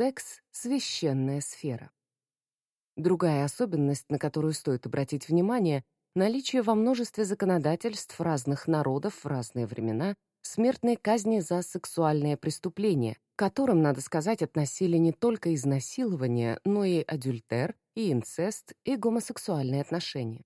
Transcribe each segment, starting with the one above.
Секс — священная сфера. Другая особенность, на которую стоит обратить внимание — наличие во множестве законодательств разных народов в разные времена смертной казни за сексуальные преступления, к которым, надо сказать, относили не только изнасилование, но и адюльтер, и инцест, и гомосексуальные отношения.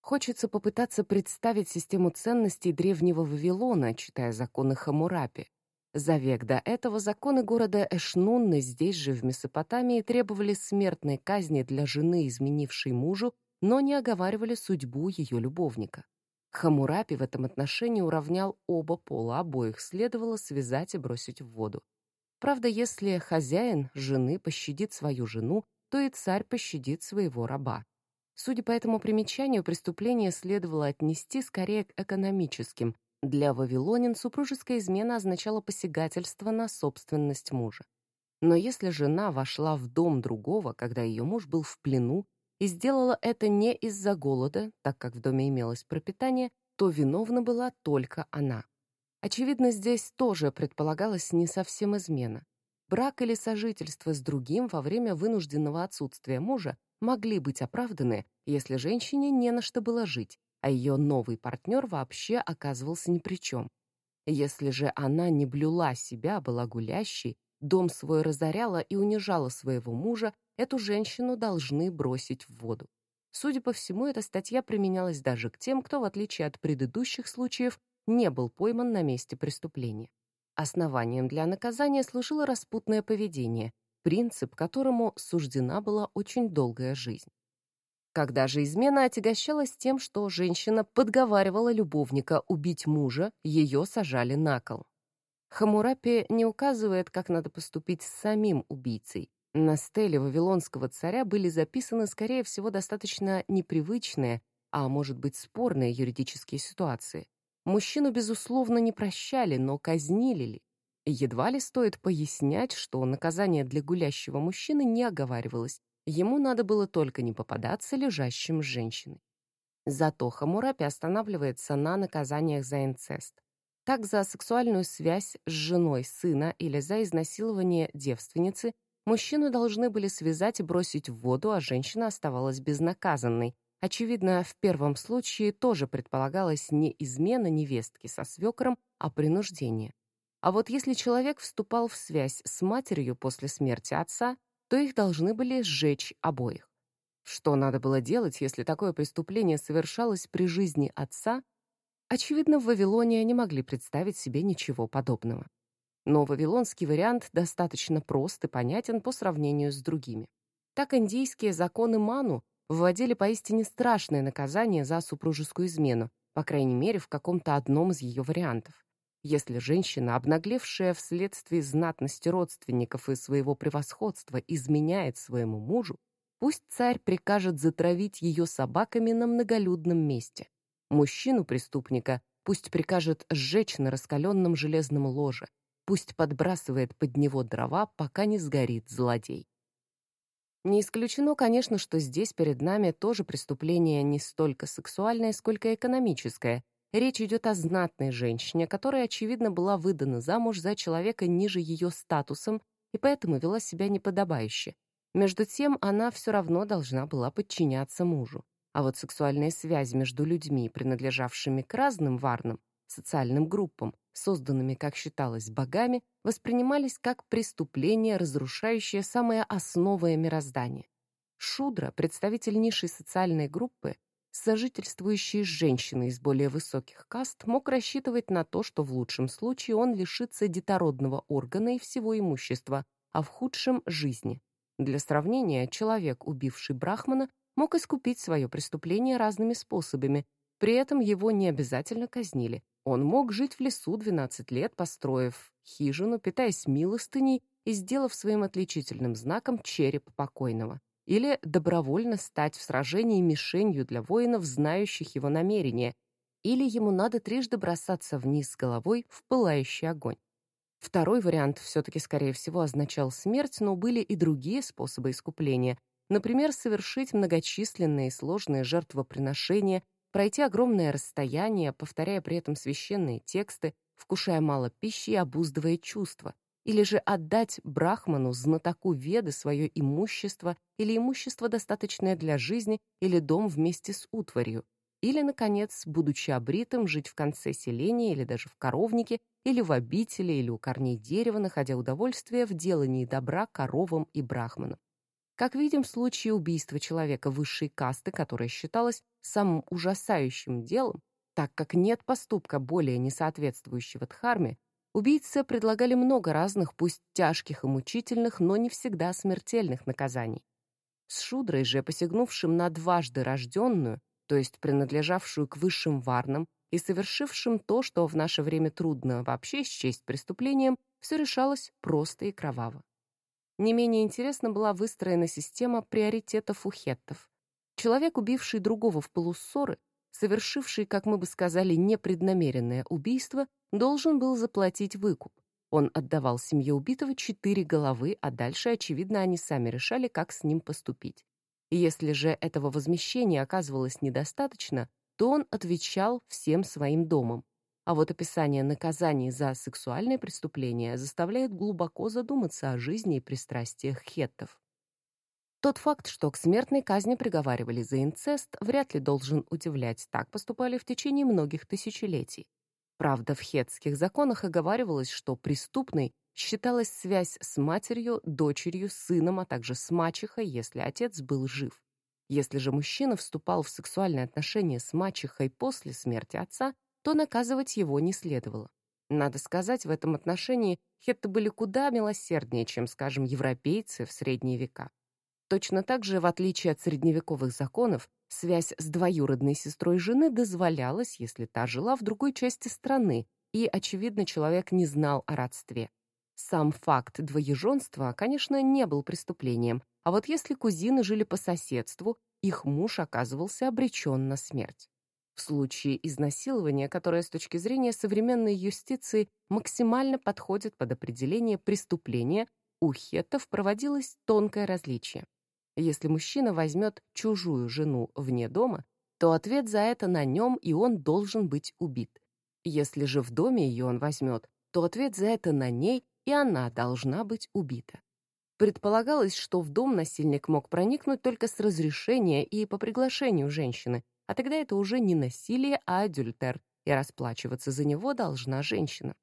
Хочется попытаться представить систему ценностей древнего Вавилона, читая законы Хамурапи. За век до этого законы города Эшнунны здесь же, в Месопотамии, требовали смертной казни для жены, изменившей мужу, но не оговаривали судьбу ее любовника. Хамурапи в этом отношении уравнял оба пола, обоих следовало связать и бросить в воду. Правда, если хозяин жены пощадит свою жену, то и царь пощадит своего раба. Судя по этому примечанию, преступление следовало отнести скорее к экономическим, для вавилонин супружеская измена означала посягательство на собственность мужа. Но если жена вошла в дом другого, когда ее муж был в плену, и сделала это не из-за голода, так как в доме имелось пропитание, то виновна была только она. Очевидно, здесь тоже предполагалась не совсем измена. Брак или сожительство с другим во время вынужденного отсутствия мужа могли быть оправданы, если женщине не на что было жить, а ее новый партнер вообще оказывался ни при чем. Если же она не блюла себя, была гулящей, дом свой разоряла и унижала своего мужа, эту женщину должны бросить в воду. Судя по всему, эта статья применялась даже к тем, кто, в отличие от предыдущих случаев, не был пойман на месте преступления. Основанием для наказания служило распутное поведение, принцип которому суждена была очень долгая жизнь. Когда же измена отягощалась тем, что женщина подговаривала любовника убить мужа, ее сажали на кол. Хамурапи не указывает, как надо поступить с самим убийцей. На стеле вавилонского царя были записаны, скорее всего, достаточно непривычные, а может быть спорные юридические ситуации. Мужчину, безусловно, не прощали, но казнили ли? Едва ли стоит пояснять, что наказание для гулящего мужчины не оговаривалось, Ему надо было только не попадаться лежащим с женщиной. Зато Хамурапи останавливается на наказаниях за инцест. Так, за сексуальную связь с женой сына или за изнасилование девственницы мужчину должны были связать и бросить в воду, а женщина оставалась безнаказанной. Очевидно, в первом случае тоже предполагалась не измена невестки со свекром, а принуждение. А вот если человек вступал в связь с матерью после смерти отца, то их должны были сжечь обоих. Что надо было делать, если такое преступление совершалось при жизни отца? Очевидно, в Вавилоне не могли представить себе ничего подобного. Но вавилонский вариант достаточно прост и понятен по сравнению с другими. Так индийские законы Ману вводили поистине страшное наказание за супружескую измену, по крайней мере, в каком-то одном из ее вариантов. Если женщина, обнаглевшая вследствие знатности родственников и своего превосходства, изменяет своему мужу, пусть царь прикажет затравить ее собаками на многолюдном месте. Мужчину-преступника пусть прикажет сжечь на раскаленном железном ложе, пусть подбрасывает под него дрова, пока не сгорит злодей. Не исключено, конечно, что здесь перед нами тоже преступление не столько сексуальное, сколько экономическое, Речь идет о знатной женщине, которая, очевидно, была выдана замуж за человека ниже ее статусом и поэтому вела себя неподобающе. Между тем, она все равно должна была подчиняться мужу. А вот сексуальная связь между людьми, принадлежавшими к разным варнам, социальным группам, созданными, как считалось, богами, воспринимались как преступление, разрушающее самое основое мироздание. Шудра, представитель низшей социальной группы, Сожительствующий с женщиной из более высоких каст мог рассчитывать на то, что в лучшем случае он лишится детородного органа и всего имущества, а в худшем — жизни. Для сравнения, человек, убивший Брахмана, мог искупить свое преступление разными способами, при этом его не обязательно казнили. Он мог жить в лесу 12 лет, построив хижину, питаясь милостыней и сделав своим отличительным знаком череп покойного или добровольно стать в сражении мишенью для воинов, знающих его намерения, или ему надо трижды бросаться вниз головой в пылающий огонь. Второй вариант все-таки, скорее всего, означал смерть, но были и другие способы искупления. Например, совершить многочисленные и сложные жертвоприношения, пройти огромное расстояние, повторяя при этом священные тексты, вкушая мало пищи и обуздывая чувства. Или же отдать брахману, знатоку веды, свое имущество или имущество, достаточное для жизни, или дом вместе с утварью, или, наконец, будучи обритым, жить в конце селения или даже в коровнике, или в обители, или у корней дерева, находя удовольствие в делании добра коровам и брахманам. Как видим в случае убийства человека высшей касты, которое считалось самым ужасающим делом, так как нет поступка более несоответствующего дхарме, убийцы предлагали много разных, пусть тяжких и мучительных, но не всегда смертельных наказаний. С Шудрой же, посягнувшим на дважды рожденную, то есть принадлежавшую к высшим варнам и совершившим то, что в наше время трудно вообще счесть преступлением, все решалось просто и кроваво. Не менее интересно была выстроена система приоритетов у хеттов. Человек, убивший другого в полуссоры, совершивший, как мы бы сказали, непреднамеренное убийство, должен был заплатить выкуп. Он отдавал семье убитого четыре головы, а дальше, очевидно, они сами решали, как с ним поступить. Если же этого возмещения оказывалось недостаточно, то он отвечал всем своим домом. А вот описание наказаний за сексуальные преступления заставляет глубоко задуматься о жизни и пристрастиях хеттов. Тот факт, что к смертной казни приговаривали за инцест, вряд ли должен удивлять. Так поступали в течение многих тысячелетий. Правда, в хетских законах оговаривалось, что преступной считалась связь с матерью, дочерью, сыном, а также с мачехой, если отец был жив. Если же мужчина вступал в сексуальные отношения с мачехой после смерти отца, то наказывать его не следовало. Надо сказать, в этом отношении хетты были куда милосерднее, чем, скажем, европейцы в средние века. Точно так же, в отличие от средневековых законов, связь с двоюродной сестрой жены дозволялась, если та жила в другой части страны, и, очевидно, человек не знал о родстве. Сам факт двоеженства, конечно, не был преступлением, а вот если кузины жили по соседству, их муж оказывался обречен на смерть. В случае изнасилования, которое с точки зрения современной юстиции максимально подходит под определение преступления, у хеттов проводилось тонкое различие. Если мужчина возьмет чужую жену вне дома, то ответ за это на нем, и он должен быть убит. Если же в доме ее он возьмет, то ответ за это на ней, и она должна быть убита. Предполагалось, что в дом насильник мог проникнуть только с разрешения и по приглашению женщины, а тогда это уже не насилие, а адюльтер, и расплачиваться за него должна женщина.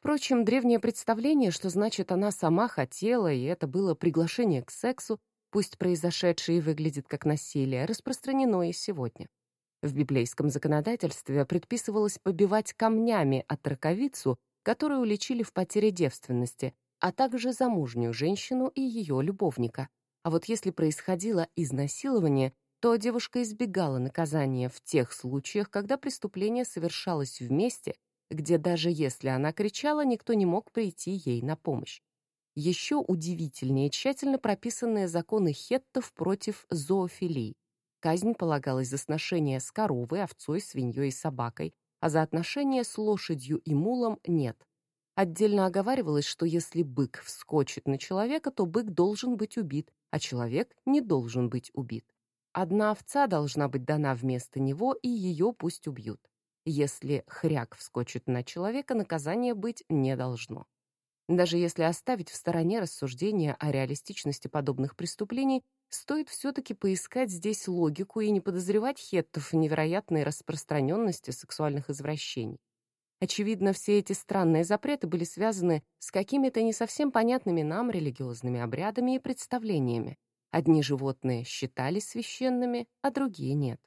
Впрочем, древнее представление, что значит она сама хотела, и это было приглашение к сексу, пусть произошедшее выглядит как насилие, распространено и сегодня. В библейском законодательстве предписывалось побивать камнями от раковицу которую лечили в потере девственности, а также замужнюю женщину и ее любовника. А вот если происходило изнасилование, то девушка избегала наказания в тех случаях, когда преступление совершалось в месте, где даже если она кричала, никто не мог прийти ей на помощь. Еще удивительнее тщательно прописанные законы хеттов против зоофилии. Казнь полагалась за сношение с коровой, овцой, свиньей и собакой, а за отношения с лошадью и мулом нет. Отдельно оговаривалось, что если бык вскочит на человека, то бык должен быть убит, а человек не должен быть убит. Одна овца должна быть дана вместо него, и ее пусть убьют. Если хряк вскочит на человека, наказание быть не должно. Даже если оставить в стороне рассуждения о реалистичности подобных преступлений, стоит все-таки поискать здесь логику и не подозревать хеттов в невероятной распространенности сексуальных извращений. Очевидно, все эти странные запреты были связаны с какими-то не совсем понятными нам религиозными обрядами и представлениями. Одни животные считались священными, а другие нет.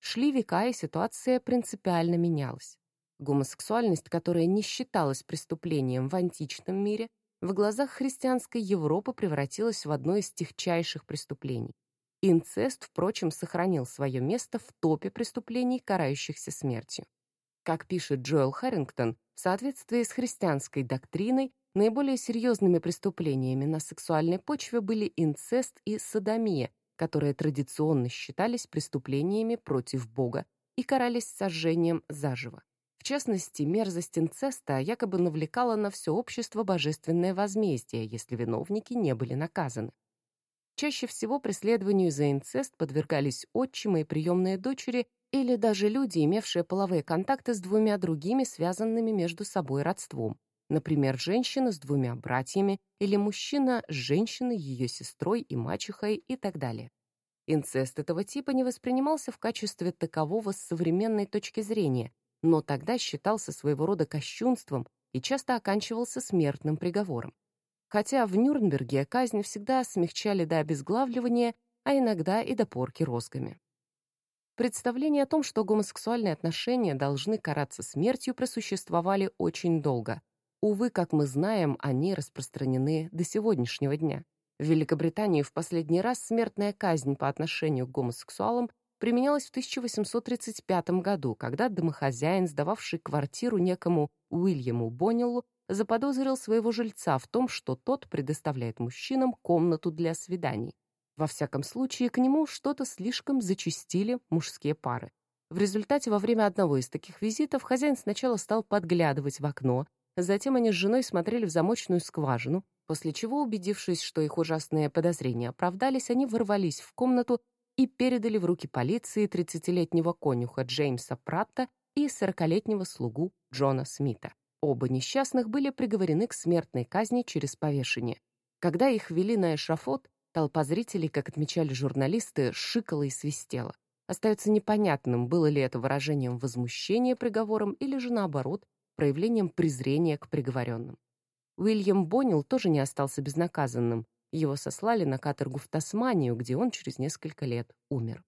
Шли века, и ситуация принципиально менялась. Гомосексуальность, которая не считалась преступлением в античном мире, в глазах христианской Европы превратилась в одно из техчайших преступлений. Инцест, впрочем, сохранил свое место в топе преступлений, карающихся смертью. Как пишет Джоэл Харрингтон, в соответствии с христианской доктриной, наиболее серьезными преступлениями на сексуальной почве были инцест и садомия, которые традиционно считались преступлениями против Бога и карались сожжением заживо частности, мерзость инцеста якобы навлекала на все общество божественное возмездие, если виновники не были наказаны. Чаще всего преследованию за инцест подвергались отчимы и приемные дочери или даже люди, имевшие половые контакты с двумя другими, связанными между собой родством. например, женщина с двумя братьями или мужчина с женщиной, ее сестрой и мачехой и так далее. Инцест этого типа не воспринимался в качестве такового с современной точки зрения, но тогда считался своего рода кощунством и часто оканчивался смертным приговором. Хотя в Нюрнберге казнь всегда смягчали до обезглавливания, а иногда и до порки розгами. Представления о том, что гомосексуальные отношения должны караться смертью, просуществовали очень долго. Увы, как мы знаем, они распространены до сегодняшнего дня. В Великобритании в последний раз смертная казнь по отношению к гомосексуалам применялась в 1835 году, когда домохозяин, сдававший квартиру некому Уильяму Боннеллу, заподозрил своего жильца в том, что тот предоставляет мужчинам комнату для свиданий. Во всяком случае, к нему что-то слишком зачастили мужские пары. В результате, во время одного из таких визитов, хозяин сначала стал подглядывать в окно, затем они с женой смотрели в замочную скважину, после чего, убедившись, что их ужасные подозрения оправдались, они ворвались в комнату и передали в руки полиции 30-летнего конюха Джеймса Пратта и 40-летнего слугу Джона Смита. Оба несчастных были приговорены к смертной казни через повешение. Когда их вели на эшафот, Толпа зрителей, как отмечали журналисты, шикала и свистела. Остается непонятным, было ли это выражением возмущения приговором или же, наоборот, проявлением презрения к приговоренным. Уильям Боннелл тоже не остался безнаказанным. Его сослали на каторгу в Тасманию, где он через несколько лет умер.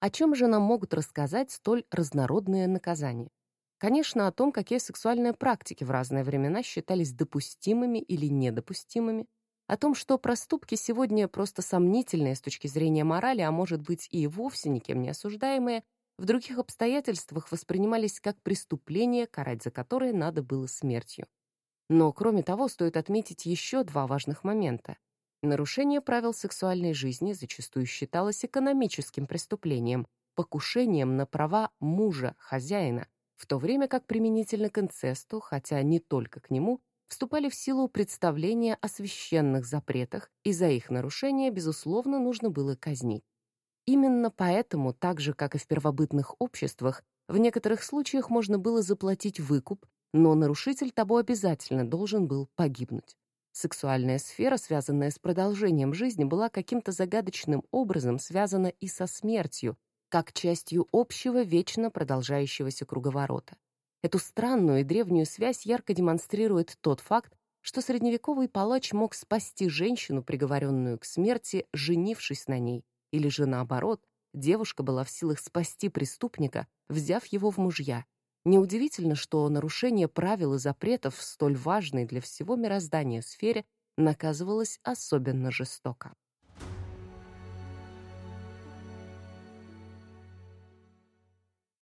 О чем же нам могут рассказать столь разнородные наказания? Конечно, о том, какие сексуальные практики в разные времена считались допустимыми или недопустимыми, о том, что проступки сегодня просто сомнительные с точки зрения морали, а может быть и вовсе никем не осуждаемые, в других обстоятельствах воспринимались как преступления, карать за которые надо было смертью. Но, кроме того, стоит отметить еще два важных момента. Нарушение правил сексуальной жизни зачастую считалось экономическим преступлением, покушением на права мужа, хозяина, в то время как применительно к инцесту, хотя не только к нему, вступали в силу представления о священных запретах, и за их нарушение, безусловно, нужно было казнить. Именно поэтому, так же, как и в первобытных обществах, в некоторых случаях можно было заплатить выкуп, но нарушитель того обязательно должен был погибнуть. Сексуальная сфера, связанная с продолжением жизни, была каким-то загадочным образом связана и со смертью, как частью общего вечно продолжающегося круговорота. Эту странную и древнюю связь ярко демонстрирует тот факт, что средневековый палач мог спасти женщину, приговоренную к смерти, женившись на ней, или же наоборот, девушка была в силах спасти преступника, взяв его в мужья. Неудивительно, что нарушение правил и запретов в столь важной для всего мироздания сфере наказывалось особенно жестоко.